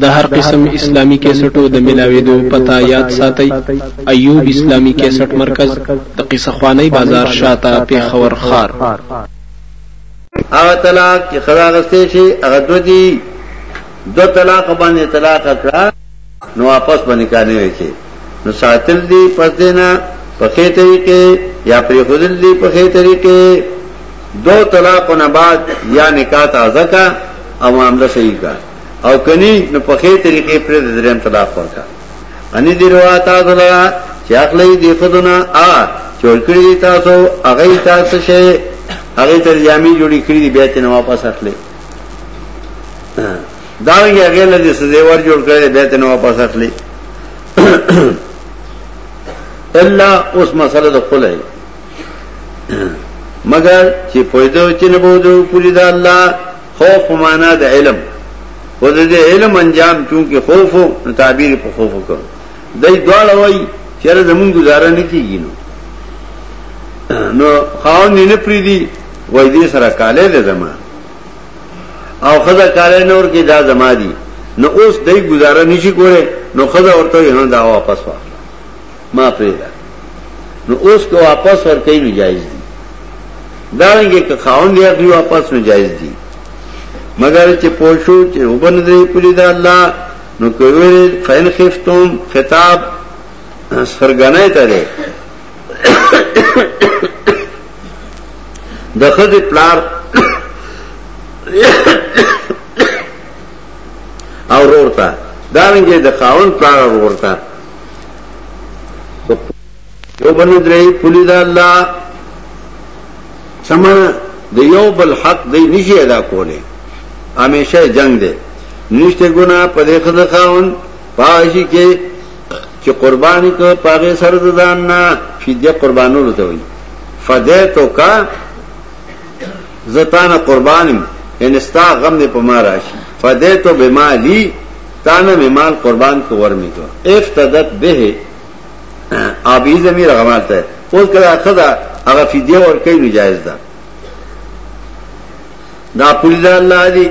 د هر قسم اسلامی کیسټو د ملاویدو پتا یاد ساتي ایوب اسلامی کیسټ مرکز د قصه خوانی بازار شاته پیښور خار هغه طلاق چې خدا غسته شي هغه دوی دو طلاق باندې طلاق کړه نو واپس به نکاح نه وي کې نو ساتل دي پس دینا په خې طریقې یا پرې خودل دي په خې طریقې دو طلاق نه بعد یا نکاح تازه کا او معاملہ صحیح کا او کني نو په خې طریقې پر دریم طلاق ورکا اني دی روایت اغلا چې اخلي دی خودنا ا چور کړی تاسو هغه تاسو شي هغه ترجمه جوړی کړی بیا ته واپس اخلي دارنګه هغه له دې سزا ور جوړ کړي به ته نو واپس اخلي الا اوس مسله د خپل هي مگر چې فائدو چې نه بودو پوری دا الله خوف معنا د علم و د دې علم انجام چونکه خوف او تعبیر په خوف وکړ دای دواړه وای چې زمونږ گزاره نه کیږي نو نو خاون نه پریدي وای دې سره کاله ده زمانه او خدا کاله نور کې دا زما دي نو اوس دای گزاره نشي کوله نو خدا ورته نه دا واپس واخله ما پریدا نو اوس کو واپس ور کوي نو جایز دي دا رنګه که خاون دی اخلي واپس نو جایز دي مگر چې پوښو چې وبن دې پوری دا الله نو کوي خین خفتم خطاب سرګنای ته د ښځې پلار او رور ته دارنګه د خاون پلار او رور ته یو بل درې پولی دا الله سما د یو بل حق دی نشي ادا کوله همیشه جنگ دی نشته ګنا په دې خدای خاون پاشي کې چې قرباني کو پاغه سره د ځان نه فدیه قربانولو ته وي فدیتو کا زتانه قربانم ان استا غم دې پما راشي فدیتو بما لی تانه می مال قربان کو ورمی کو افتدت به ابي زمير غمالته اوس کله خدا هغه فدیه ور کوي نو جایز ده دا پولیس الله دی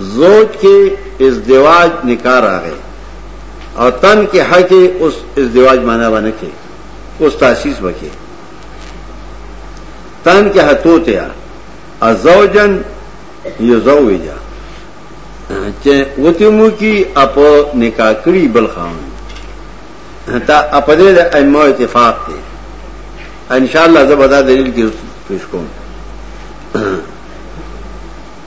زوج کې ازدواج نکاح راغی او تن کې حق اوس ازدواج معنا باندې کې اوس تاسیس وکي تن کې هتو ته ازوجن یزوجا چې وتی مو کی اپ نکاح کړی بل خان تا اپ دې د ائمه اتفاق دی ان شاء الله زه به دا دلیل کې پیش کوم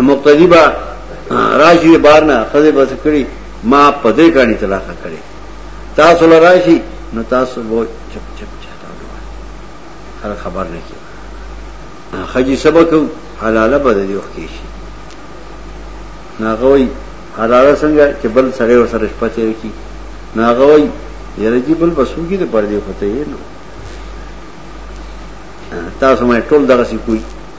مقتدی با راشي بار نه خزه بس کړی ما پدې کړي طلاق کړي تاسو لراشي نو تاسو وو چپ چپ چاته هر خبر نه کی خجی سبق حلاله بده دی وخت شي ناغوي حلاله څنګه چې بل سره ور سره شپه تیر کی ناغوي یره جی بل بسوږي د پردې خطه یې نو تاسو مې ټول دغه سی کوی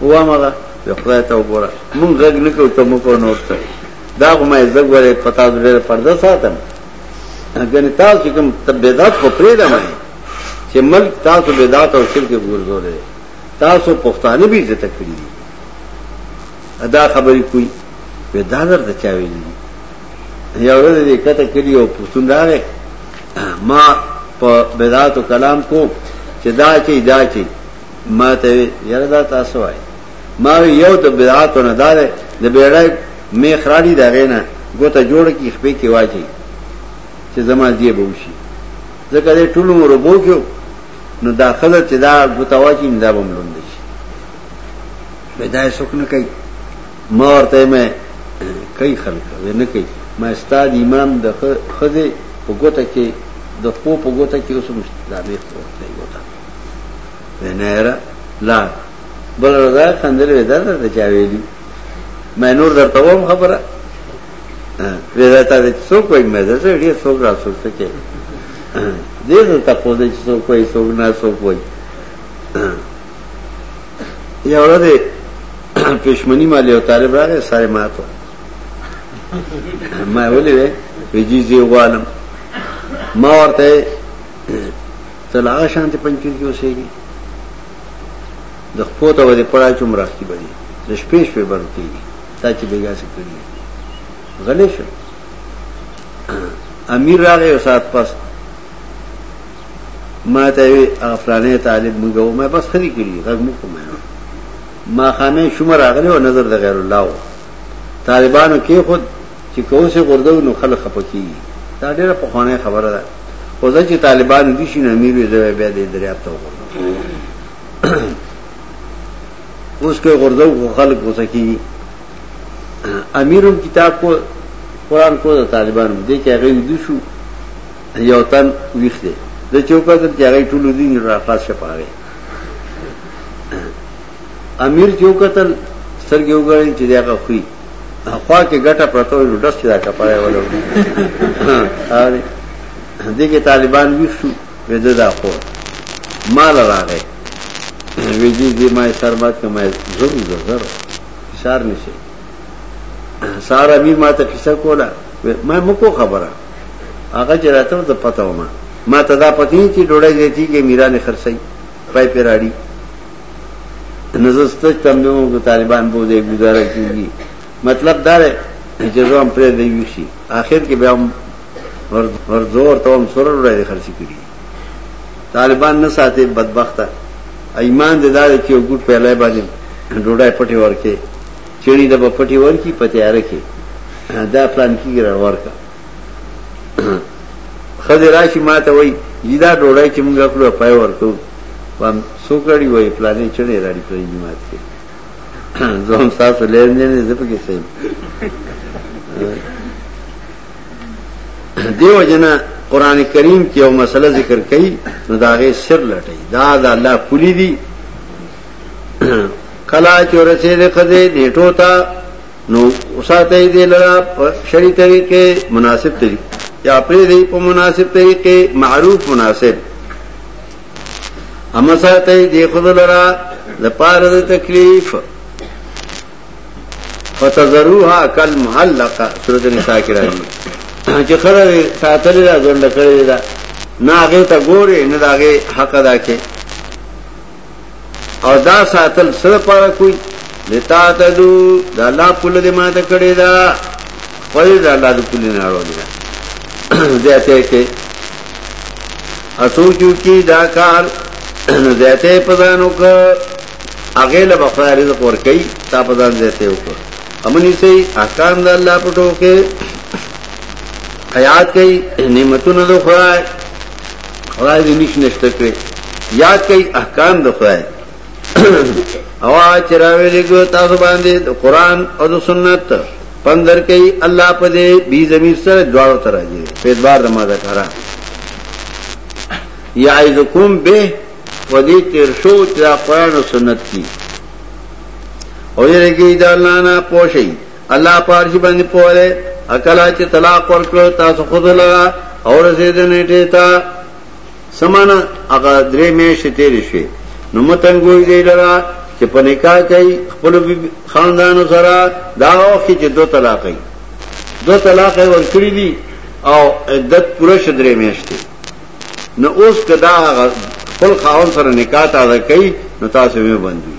وامه ده د خدای ته وګوره مونږ غږ نه کوو ته موږ نور څه دا خو مې زه ګورې په تاسو ډېر پرده ساتم ګنې تاسو کوم بدعت خو پرېږدم چې ملک تاسو بدعت او شرک ګرځولې تاسو پښتانه به عزت کړی دي ادا خبرې کوي په دا درته چا ویلي یو ورځ دې کته کړی او پښتون راغی ما په بدعت او کلام کو چې دا چې دا چې ما ته وی یاره دا تاسو وای ما وی یو د بدعاتو نه دار د بیړای می خراړي دا غینا ګوته جوړ کی خپې کې واچي چې زما دی به وشي ځکه دې ټول مور بو کېو نو دا خزه چې دا ګوته واچي نه بم لوند شي بدای سوک نه کوي ما ورته مې کوي خلک نه کوي ما استاد امام د خزه په ګوته کې د خو په ګوته کې اوس مشتلامه ورته ګوته نهره لا بل رضا خندل ودا ته چا ویلی مې نور درته وم خبره ودا ته څوک وای مې درته ډیر څوک را څوک کې دې ته په دې چې څوک وای څوک نه څوک وای یو ورځ پښمنی مالې او طالب راغی ساري ماتو ما ولې وی جی زی غوالم ما ورته تل هغه شانتي پنځیر کې اوسېږي د خپو ته ودی پړا چوم راختی بدی د شپې شپې برتی تا چې بیګا څه کړی غلې شو امیر راغی او سات پس ما ته وی افلانې طالب موږ و ما بس خري کړی غږ مو کوم ما خامې شوم راغلی او نظر د غیر الله و طالبانو کې خود چې که اوس یې غورځوو نو خلک خپه کېږي، دا ډېره پخوانۍ خبره ده، خو زه چې طالبان ویدي شي نو امیر وي، زه به یې بیا دې دریاب ته وغورځوم. اوس که یې غورځوو خو خلک غوسه کېږي. امیر هم کتاب کو قرآن کو د طالبان هم دی چې هغه ویدي شو یو تن ویښ دی زه چې وکتل چې هغه ټول ویدي دي نو راخلاص شه په هغې امیر چې وکتل سترګې وګړې چې دغه خوې خوا کې ګټه پرته وي نو ډس چې دا کپړای ولو هاري دې کې طالبان وښو وېده دا خو مال راغې ویجی دې ما سرمات کما زوم زر فشار نشي سار امیر ما ته قصه کوله ما مکو خبره هغه چې راته ته پته و ما ما ته دا پتی چې ډوړې دې چې میرانه خرڅي پای پیراړي نزستج تمنو کو طالبان بو دے گزارا کیږي مطلب دا دی چې زوم پر دې یوشي اخر کې بیا ور زور ته هم سره وړي خرچ کړي طالبان نه ساتي بدبخته ایمان دې دا چې ګډ په لای باندې ډوډۍ پټي ورکه چېړي د پټي ورکی په تیار کې دا پلان کیږي ورکه خزه راشي ماته وای یدا ډوړای چې موږ خپل پای ورکو وام سوکړی وای پلانې چړې راړي پرې دی ماته زه هم تاسو لین نه نه زپ کې سم دیو جنا قران کریم کې یو مسله ذکر کړي نو داغه سر لټي دا د الله پولی دی کلا چورسه دې خزه نیټو تا نو وساته دې لرا په شری طریقې مناسب طریقې یا پرې دې په مناسب طریقې معروف مناسب اما ساته دې خود لرا د پاره د تکلیف فتذروها کل محلقه سورۃ النساء کې راځي چې خره ساتل را ځنډ کړی دا نه هغه ته ګوري نه دا هغه حق ادا کوي او دا ساتل سره پاره کوي لتا تدو دا الله پوله دې ماته کړې دا خپل دا الله دې پوله نه اړولې دا زیاته کې اسو جو کی دا کار زیاته پزانو کا اغه له بخای رزق ور کوي تا پزان زیاته وکړه امني سي احکام د الله پټو کې حیات کوي نعمتونه دوه خدای دې نش نشته کړی یاد کړئ احکام د خدای او چراوی لګو تاسو باندې د قران او د سنت پندر کئ الله په دې بي زمير سره دواړو تر راځي په اعتبار د ماده کرا یعذکم به ودی تیر شو چې قران او سنت کی او یې کې دا لانا پوشي الله پارشي باندې پوهه اکلا چې طلاق ورکړو تاسو خود لرا او رسید نیټه تا سمانه هغه درې میاشتې تیرې شوې نو متن ګوي دی لرا چې په نکاح کوي خپل خاندانو سره دا وخت چې دو طلاق کوي دو طلاق ورکړي دي او عدت پوره شدرې میاشتې نو اوس کدا خپل خاون سره نکاح تازه کوي نو تاسو یې بندوي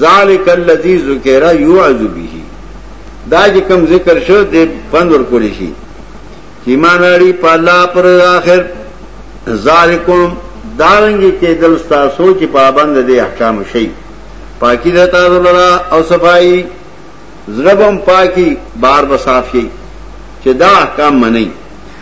ذالک الذی ذکر یوعظ به دا چې کوم ذکر شو د پند ور کول شي چې ایمان لري په الله پر آخر ذالکم دارنګي کې دل تاسو چې پابند دي احکام شي پاکی ده تاسو لرا او صفائی زربم پاکی بار بصافی چې دا احکام منئ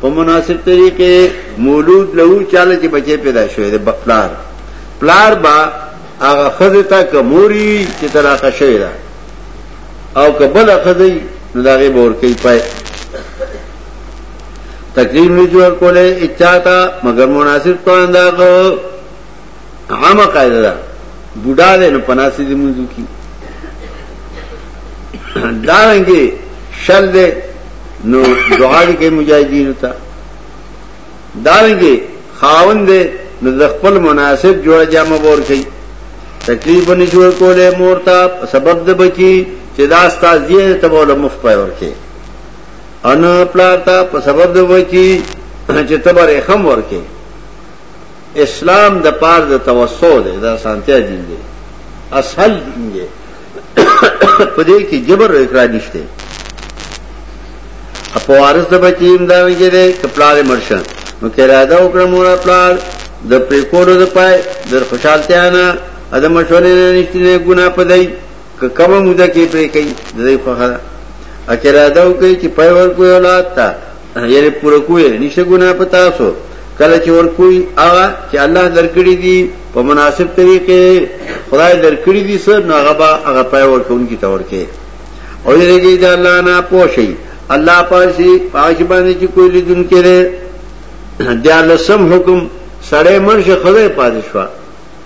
په مناسب طریقې مولود له چاله چې بچي پیدا شوی دی بقلار پلار با هغه خزه تا کموري چې طلاق شوی دا او کبل خزه نو داغه بور کوي پای تکلیف نه جوړ کوله اچاتا مگر مناسب تو انداغه عامه قاعده ده بوډا دی نو پناسي دې منځو کی دارنګي شل دی نو دعا دې کوي مجاهدینو ته دارنګي خاوند دی نو د خپل مناسب جوړ جامه ور کوي تکلیف نه جوړ کولې مور ته سبب د بچي چې دا ستاسو ته بوله مخ پای ورکه ان پلاتا په سبب د بچي چې تبره خم ورکه اسلام د پار د توسو دی د اسانتیا دین دی اسهل دین دی په دې کې جبر او اکراه نشته په وارث د بچی امداوی کې دی کپلار مرشن نو کې را دا وکړه مور خپل د پریکولو د پای د خوشالتیا نه ادم مشورې نه نشته نه ګنا پدای ک کومه موده کې پرې کوي د دې په خاطر اکرادو کوي چې پای ورکو اولاد ته یعنی پوره کوی نشته ګناه په تاسو کله چې ور کوی هغه چې الله درکړي دي په مناسب طریقې خدای درکړي دي سر نو هغه با هغه پای ور کوونکی تور کې او یې دې دا الله نه پوښي الله پاشي پاش باندې چې کوی لیدون کړي دیالسم حکم سړی مرشه خدای پادشوا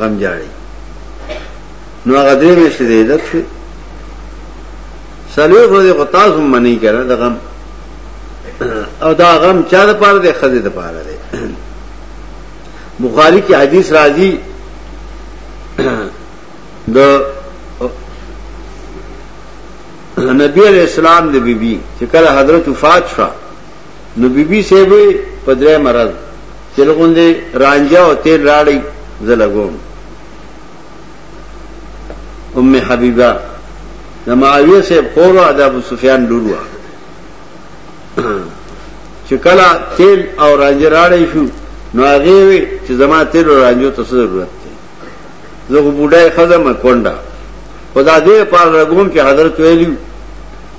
غم جاړي نو هغه دې مشته دې عزت شي سلوي خو دې غطاس هم منی کړه د غم او دا غم چا د پاره دې خزه د پاره دې بخاری کې حدیث راځي د نبی علیہ السلام دے بی بی چکر حضرت وفات شوا نو بی بی صاحب په درې مرز چې لغوندې رانجه او تیل راړی زه لګوم ام حبیبه د معاویه صاحب خور او د ابو سفیان لور و چې کله تیل او رانجه راړی شو نو هغه وی چې زما تیل او رانجه ته ضرورت دی زه بوډای خزمه کونډه خدا دې پار رګوم چې حضرت ویلی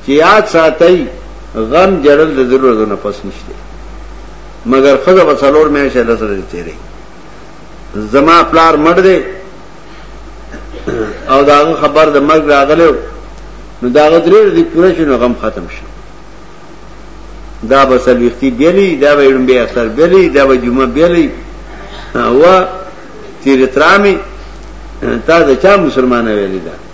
چې یاد ساتي غم جړل د درو ورځو نه پس نشته مګر خزه په څلور مې شه لسره تیرې زما پلار مړ دی او دا خبر د مرګ راغلو نو دا غدرې دې پوره شنو غم ختم شي دا به سلوختی بیلی دا به اړم به اثر بیلی دا به جمعه بیلی و تیر ترامی تا د چا مسلمان ویلی دا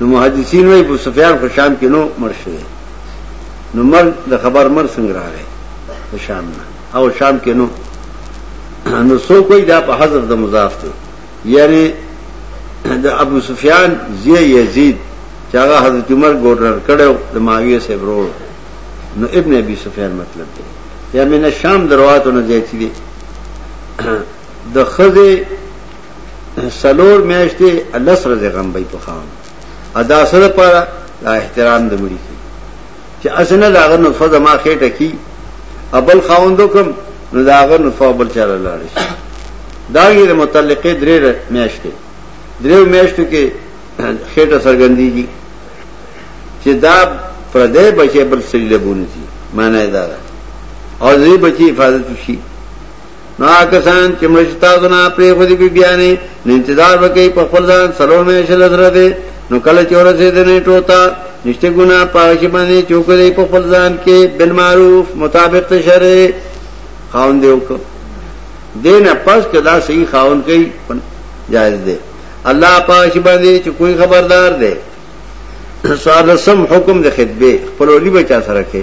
نو محدثین وایي ابو سفیان په شام کې نو مړ شوی نو مر د خبر مر څنګه راغی په شام نه او شام کې نو نو سو کوئی دا په حضرت د مضاف دی یعنی د ابو سفیان زی یزید چې هغه حضرت عمر ګورنر کړو د معاویه سره ورو نو ابن ابي سفیان مطلب دی یا من شام درواتو نه ځای دی د خزه سلور میاشتې لس ورځې غم به په خان ادا سره پاره دا احترام د مړي کی چې اسنه داغه نو فزه ما خېټه کی ابل خاوندو کم نو داغه نو فابل چاله لاړ شي دا غیر متعلقې درې میاشتې درې میاشتو کې خېټه سرګندېږي چې دا پردې بچي بل سړي لبونه دي معنی دا ده او دې بچي حفاظت شي نو کسان چې مړ شي تاسو نه پرې خو دې بیانې نو انتظار وکړي په خپل ځان سلو مې شل سره دې نو کله چې ورسې دې نه ټوتا نشته ګنا پاش باندې چوکې په خپل ځان کې بالمعروف مطابق شرع خاون دیو کو دینه پس کدا صحیح خاون کوي جائز دی الله پاش باندې چې کوئی خبردار دی سوال سم حکم د خطبه خپل ولي بچا سره کې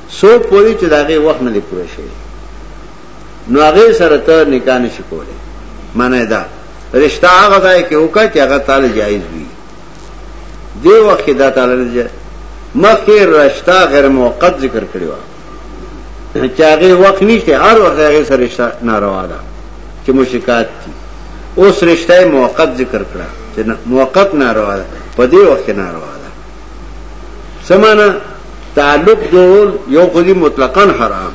سو پوری چې داغه وخت نه دی پوره شوی نو هغه سره ته نکاح نشي کولای معنی دا رشتہ هغه ځای کې وکړه چې هغه تعالی جایز وي دی وخت دا تعالی نه مخکې رشتہ غیر موقت ذکر کړی و چې هغه وخت نشته هر وخت هغه سره رشتہ ناروا ده چې مشکات دي اوس رشتہ موقت ذکر کړه چې موقت ناروا ده په دې وخت ناروا ده سمانا تعلق جوړول یو خو دی مطلقاً حرام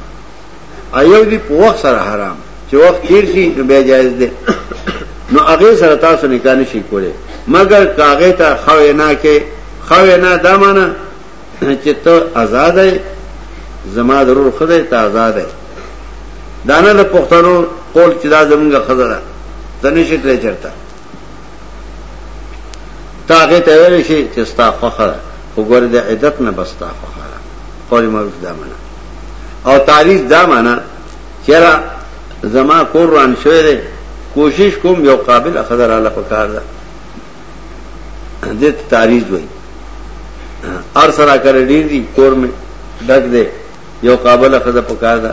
ایو دی په وخت سره حرام چې وخت تیر شي نو بیا جایز دی نو هغه سره تاسو نکاح نشي کولای مګر کاغه ته خو نه کې خو نه دا معنا چې ته آزاد یې زما ضرور خدای ته آزاد یې دانه د پښتنو قول چې دا زمونږه خزره تنه شي تل چرته ته هغه ته ویل شي چې ستا خوخه ده خو ګوره د عدت نه بس ستا خوخه ده قول معروف دا معنا او تعریف دا معنا چیرې زما کور روان شوی دی کوشش کوم یو قابل خضر اعلی پکار ده دې تعریف وایي ار سره کړی دی کور می ډک دی یو قابل خضر پکار ده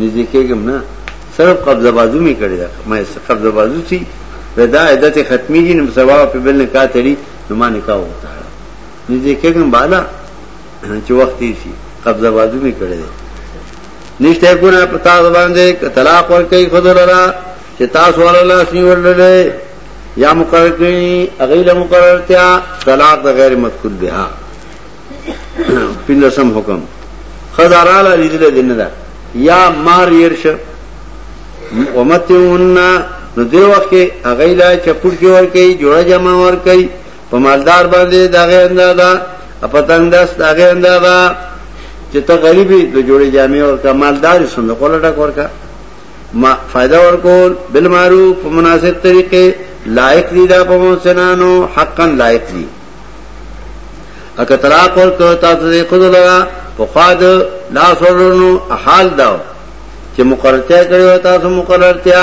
نږدې کېږم نه صرف قبضه بازو مې کړې ده ما یې قبضه بازو سي وې دا عدت ختمي دي نو سبا په بل نه کا تړي نو ما نکاح وکړه نږدې کېږم بالا چې وخت یې شي قبضه بازو مې کړې ده نشته ګونه په تاسو باندې ک طلاق ور کوي خود لرا چې تاسو ولله سي ورللې یا مقرر کړی اغیله مقررتیا طلاق د غیر مذکور بها پندسم حکم خزارالا لیدل دی نه ده یا مار ير شه ومتون نو دی وخت کې هغه لا چپټ کې ور کوي جوړه جمع ور کوي په مالدار باندې داغه اندازا اپتنګ داس داغه اندازا چې ته غریبي د جوړې جامع ور کا مالدار صندوق لټک ور کا ما فائدہ ورکول بالمعروف په مناسب طریقې لایق دي دا په موسنانو حقا لایق دي اکه طلاق ورکړ تاسو دې خود لرا په خاد لا سرونو حال داو چې مقررتیا کړو تاسو مقررتیا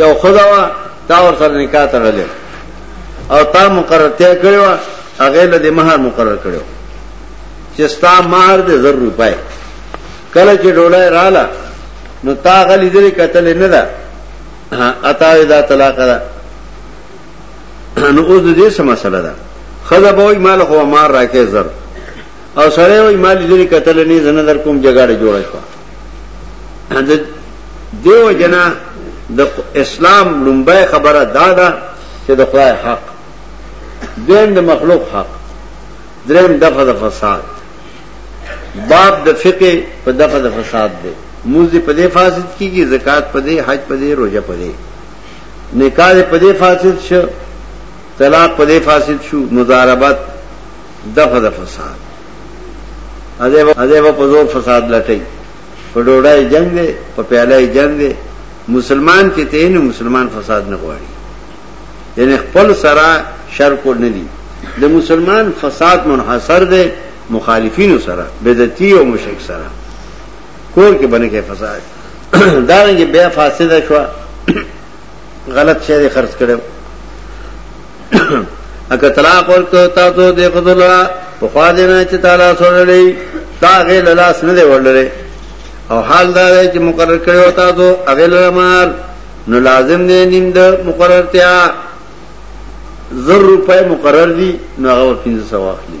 یو خدا وا تا ور سره نکاح تړلې او تا مقررتیا کړو هغه له دې مہر مقرر کړو چې ستا مہر دې 1000 روپۍ کله چې ډولای رااله نو تا غلي دې قتل نه ده اتا دا طلاق ده نو اوس د دې څه مسله ده خزه به وي مال خو مار راکې زر او سره وي مال لري قتل نه زنه در کوم جګړه جوړه شو د دیو جنا د اسلام لومبه خبره دا ده چې د خدای حق دین د مخلوق حق دریم دغه د فساد باب د فقه په دغه د فساد دی موزي په دې فاسد کیږي زکات په دې حج په دې روزه په دې نکاح دې په دې فاسد شو طلاق په دې فاسد شو مضاربت دفع د فساد ادیب په زور فساد لټي په ډوډۍ جنگ دی په پیاله جنگ دی مسلمان کې ته نه مسلمان فساد نه غواړي یعنی خپل سره شر کو نه دي د مسلمان فساد منحصر دی مخالفینو سره بدعتي او مشرک سره کور کې باندې کې فساد دا رنګ بیا فاسده شو غلط شی دی خرج کړو اګه طلاق ورکو تاسو د خدلا په خوا دې نه چې تعالی سره لې تا غې لاس نه دی ورلره او حال دا دی چې مقرر کړو تاسو هغه لمر نو لازم دی نیم د مقررتیا زر روپے مقرر دي نو هغه 1500 واخلي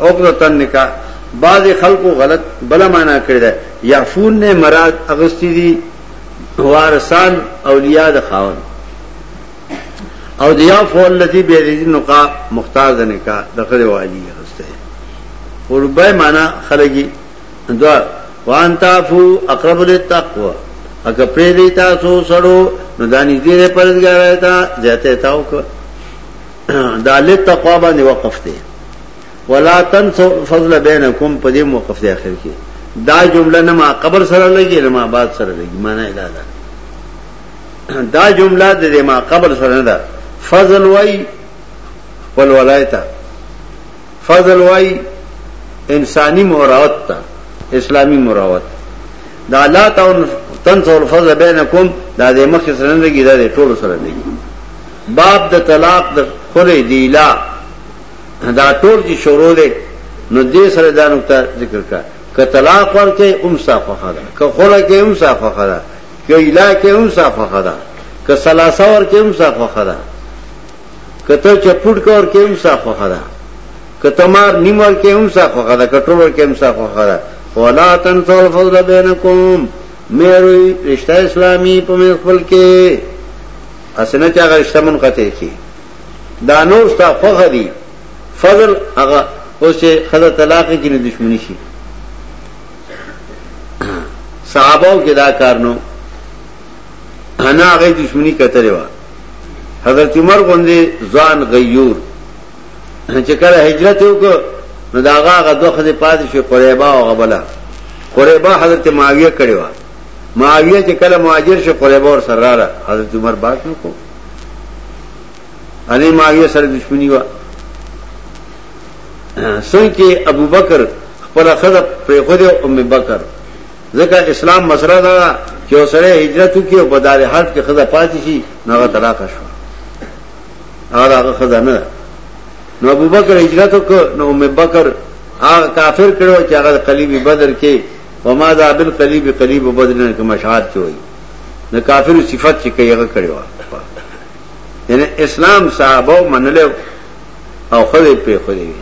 عقدة نکاح بعضې خلقو غلط بله معنی کړې ده، يعفون نه مراد اغستي دي وارثان اولياء د خاوند او د يعفو الذي بيده نکاح مختار د نکاح د خره واجی اغسته قربه معنی خلګي دوا وان تعفو اقرب للتقوى اګه پرې دی تاسو سره نو دانی دې پرځګارای تا ځته تاو کو دا لید تقوا باندې وقف دی ولا تنسوا الفضل بینکم په دې موقف دی اخر کې دا جمله نه ما قبر سره لګي نه ما بعد سره لګي معنی ادا ده دا جمله د دې ما قبر سره نه ده فضل وای ول ولایتا فضل وای انسانی مراوت تا اسلامی مراوت دا لا تنسوا الفضل بینکم دا دې مخ سره نه لګي دا دې ټول سره لګي باب د طلاق د خلع د ايلاء دا ټول چې شروع دی نو دې سره دا نقطه ذکر کړه که طلاق ورکې هم ستا خوښه ده که خلع کې هم ستا خوښه ده که ايلاء کې هم ستا خوښه ده که ثلاثه ورکې هم ستا خوښه ده که ته چپوټ کور کې هم ستا خوښه ده که تمار نیم ورکې هم ستا خوښه ده که ټول ورکې هم ستا خوښه ده ولا تنسوا الفضل بينكم میرے رشتہ اسلامی پمے خپل کے اسنه چې هغه رشتہ منقطع شي دا نور ستا خوخه دي فضل هغه اوس چې خزه طلاق کې نه دښمنی شي صحابه کې دا کار نو انا هغه دښمنی کتره و حضرت عمر غوندې ځان غیور چې کله هجرت وکړ نو دا هغه دوه خزه پاتې شو قریبا او غبلا قریبا حضرت معاویه کړي و معاویه چې کله مهاجر شو قریبه ور سره رااله حضرت عمر باس نو کو اني معاویه سره دښمنی و څنګه ابو بکر خپل خزه پر خود ام بکر ځکه اسلام مسره دا چې سره هجرت وکي او بدار حرب کې خزه پاتې شي نو طلاق شو هغه هغه خزه نه نو ابو بکر هجرت وکړ نو ام بکر هغه کافر کړو چې هغه قلیبی بدر کې وما ذا بالقلیب قلیب بدرنه کوم اشعار چوي د کافر صفت چې کیغه کړو یعنی اسلام صحابه منل او خدای په خدای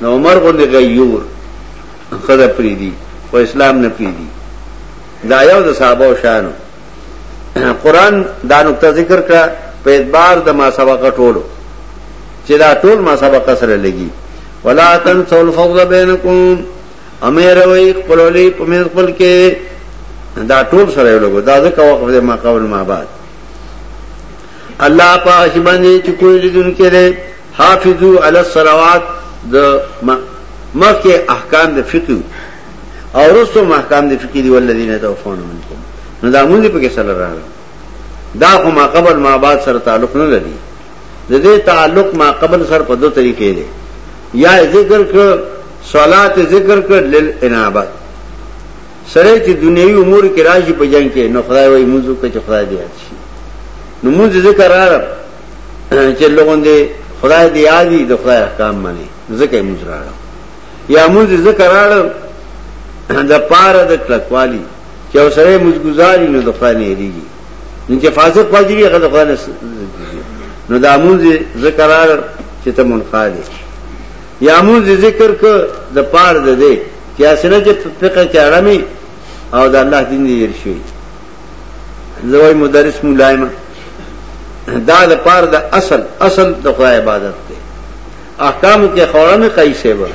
نو عمر غوندې غیور خدای پری دی او اسلام نه پری دی دا یو د صحابه شانو قران دا نقطه ذکر کړه په اعتبار د ما سبقه ټولو چې دا ټول ما سبقه سره لګي ولا تنسوا الفضل بینکم امیروي خپلولي په مې خپل کې دا ټول سره یو لګو دا ځکه وقف دې ما قبل ما بعد الله پاک باندې چې کوئی لیدون کړي حافظو علی الصلوات د مکه احکام د فقه او رسو احکام د فقه دی ولذین توفون منکم نو دا مونږ په کې سره راغلو دا خو ما قبل ما بعد سره تعلق نه لري د دې تعلق ما قبل سره په دوه طریقې دی یا ذکر کړ صلات ذکر کړ لل انابت سره چې دنیوي امور کې راځي په جنگ کې نو خدای وایي موږ کو چې خدای دی یاد شي نو موږ ذکر راړ چې لوګون دې خدای دی یاد دي د خدای احکام مني ذکر موږ راړ یا موږ ذکر راړ د پاره د کلکوالی چې اوسره موږ گزاري نو د خدای نه هریږي نو چې فاسق فاجری هغه د خدای نه نو دا موږ ذکر راړ چې ته منقاد شي یا مونځ ذکر که د پار د دې چې اسنه چې فقه کې اړمي او د الله دین دې هیر شي زوی مدرس ملایمه دا د پار د اصل اصل د خدای عبادت دی احکام کې خورانه کوي سیبه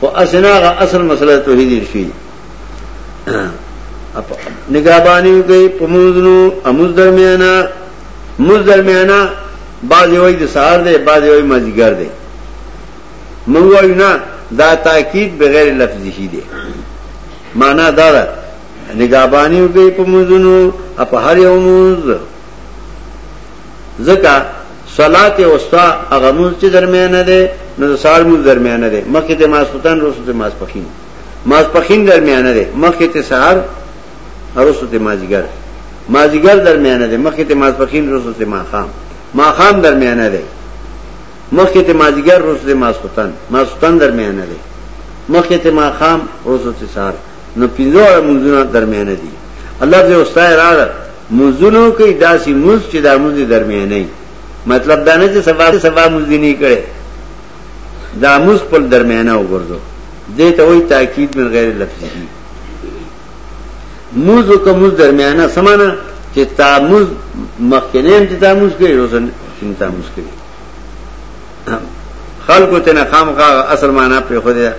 او اسنه غ اصل مسله توحید شي نگہبانی کوي په موزنو اموز درمیانا موز درمیانا بعض وای د سهار دی بعض وای مازیګر دی مونږ وایو نه دا تاکید بغیر لفظی دی معنا دا ده نگابانی وکړي په منځونو په هر یو منځ ځکه صلات اوستا هغه منځ چې درمیانه ده نو سال منځ درمیانه ده مخکې ته ماسپتان روسو ته ماسپخین ماسپخین درمیانه ده مخکې ته سحر روسو ته مازیګر مازیګر درمیانه ده مخکې ته ماسپخین روسو ته ماخام ماخام درمیانه ده مخکې ته مازیګر روسو ته ماسخوتن ماسخوتن درمیانه دی مخکې ته ماښام روسو ته سهار نو پنځه واړه منځونه درمیانه دي الله دې استاد راغله منځونو کې داسې منځ چې دا منځ درمیانه نه مطلب دا نه چې سبا سبا منځ نه کړي دا منځ په درمیانه وګرځو دې ته وایي تاکید من غیر لفظي موز او کموز درمیانه سمانه چې تاموز مخکنه هم چې تاموز کوي روزن چې تاموز کوي خلکو ته نه خامخا اصل معنا په خو دې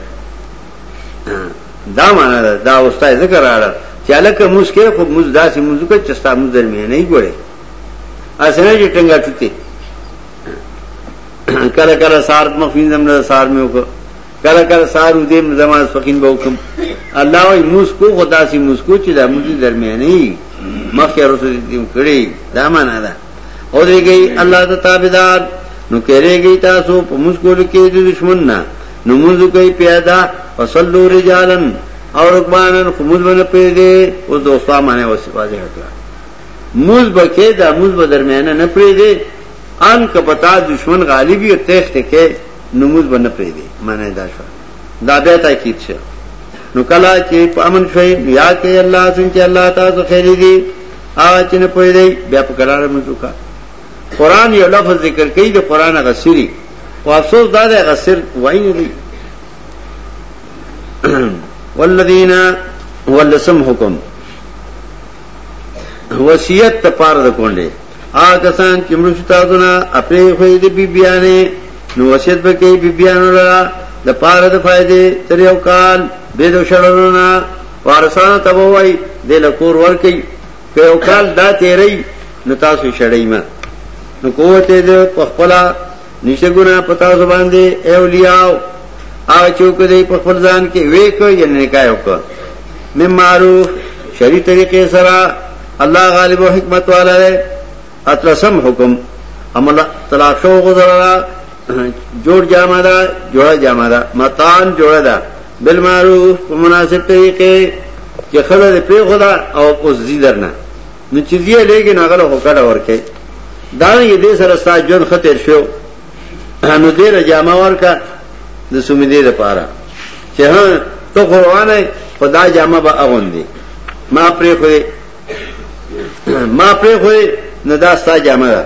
دا معنا ده دا اوستا ذکر راړه چې الکه موز کوي خو موز داسې موز کوي چې تاموز درمیانه نه ګوري اسنه چې ټنګا ټوتي کله کله سار مخینځم نه سار مې وکړ کله کله سار ودې نماز پکین به وکم الله وي موسکو خدا سي موسکو چې د موږي درمیانې مخکې رسول دې کړی دا معنا ده او دیږي الله ته تابعدار نو کېږي تاسو په موسکو کې د دشمن نه نو موږ کوي پیادا فصلو رجالن او رکبانن خموز باندې پیږي او دوستا باندې وسې واځي کړه موز بکې دا موز به درمیانه نه پیږي ان کپتا دشمن غالبي او تخت کې نموز به نه پریدي معنی دا شو دا بیا تاکید شو نو کلا چې په امن شوي یا کې الله سن چې الله تاسو خیر دي ا چې نه پوي دی بیا په قرار مې ځوکا قران یو لفظ ذکر کوي د قران غسری او افسوس دا دی غسر وای نه دی والذین ولسم حکم وصیت ته پار د کونډه آ کسان چې مړ شو تاسو نه اپری خو دې بی بیانې نو وصیت به کوي بی بیانو را د پاره د فائدې تر یو کال به د شړلو نه وارثانو ته وای د لکور ور کوي که یو کال دا تیرې نو تاسو شړې ما نو کوته دې په خپل نشته ګناه په تاسو باندې اے اولیاء او چوک دې په خپل ځان کې وې کو یې نه کایو کو مم معروف شری طریقې سره الله غالب او حکمت والا دی اتلسم حکم عمل طلاق شو غزرا جوړ جامه دا جوړه جامه دا مکان جوړه دا بالمعروف په مناسب طریقې چې خلک په خدا او اوس زیدرنه نو چې دی لګي نه غل هو کړه ورکه دا یې دې سره ستا جون خطر شو نو دې رجامه ورکا د سومې دې لپاره چې ها ته قرآن خدا جامه به اغوندي ما پرې خو ما پرې خو نه دا ستا جامه ده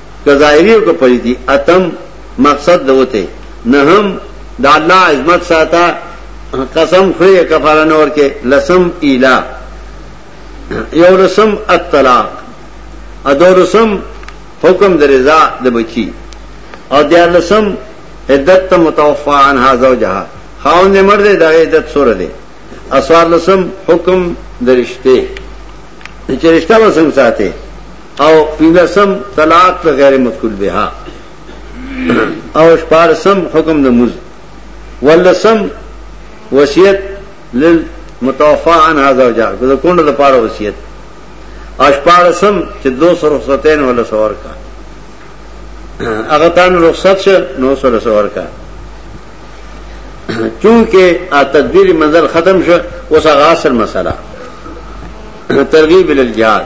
که ظاهری او که پریدی اتم مقصد دوته نهم د الله عظمت ساته قسم خری کفاره نور کې لسم اله یو لسم الطلاق ادو لسم حکم د رضا د بچی او د لسم عدت ته متوفا عن هاذو جها خاون نه مرد د عدت سره دی اسوار لسم حکم درشته چې رشتہ وسنګ ساته او پنځلسم طلاق د غیر مفعول به او شپارسم حکم د مز ولسم وصیت للمتوفى عن هذا وجه د کونډه د پاره وصیت اشپارسم چې 200 رخصتین ولا سوار کا هغه تان رخصت شه 900 سوار کا چونکه ا تدبیر منزل ختم شو اوس هغه اصل مسله ترغیب الجهاد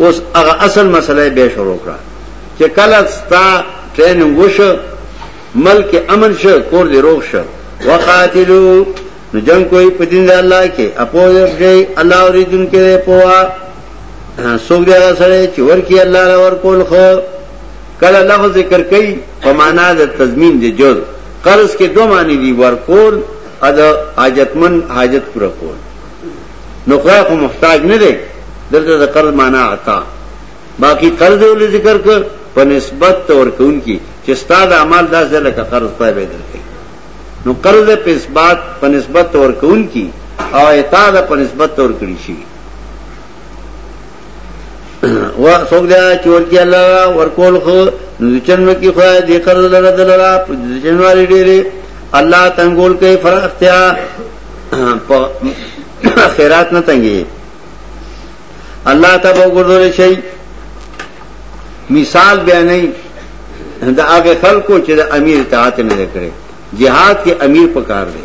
اوس هغه اصل مسله به شروع کړه چې کله ستا ټرین وشو ملک امن شو کور دی روغ شو وقاتلو نو جنگ کوئی په دین د الله کې اپوز شي الله اوریدون کې پوا سوګ دی هغه سره چې ورکی الله را ور کول خو کله لفظ ذکر کوي په معنا د تضمین دی جز قرض کې دوه معنی دي ور کول ادا حاجتمن حاجت پوره کول نو خدای خو محتاج نه دی دلته د قرض معنا عطا باقی قرض ول ذکر ک په نسبت تور کون کی چې استاد اعمال داس ده لکه قرض پای به درکې نو قرض په نسبت په نسبت تور کون کی او عطا ده په نسبت تور کړی شي و څوک دا چې ورکی الله ورکول خو نو چنو کې خو دې قرض لره دلرا په جنواري ډېرې الله تنګول کوي فرختیا په خیرات نه تنګي الله ته وګورول شي مثال بیا نه دا هغه خلکو چې د امیر اطاعت نه کړي jihad کې امیر پکار دی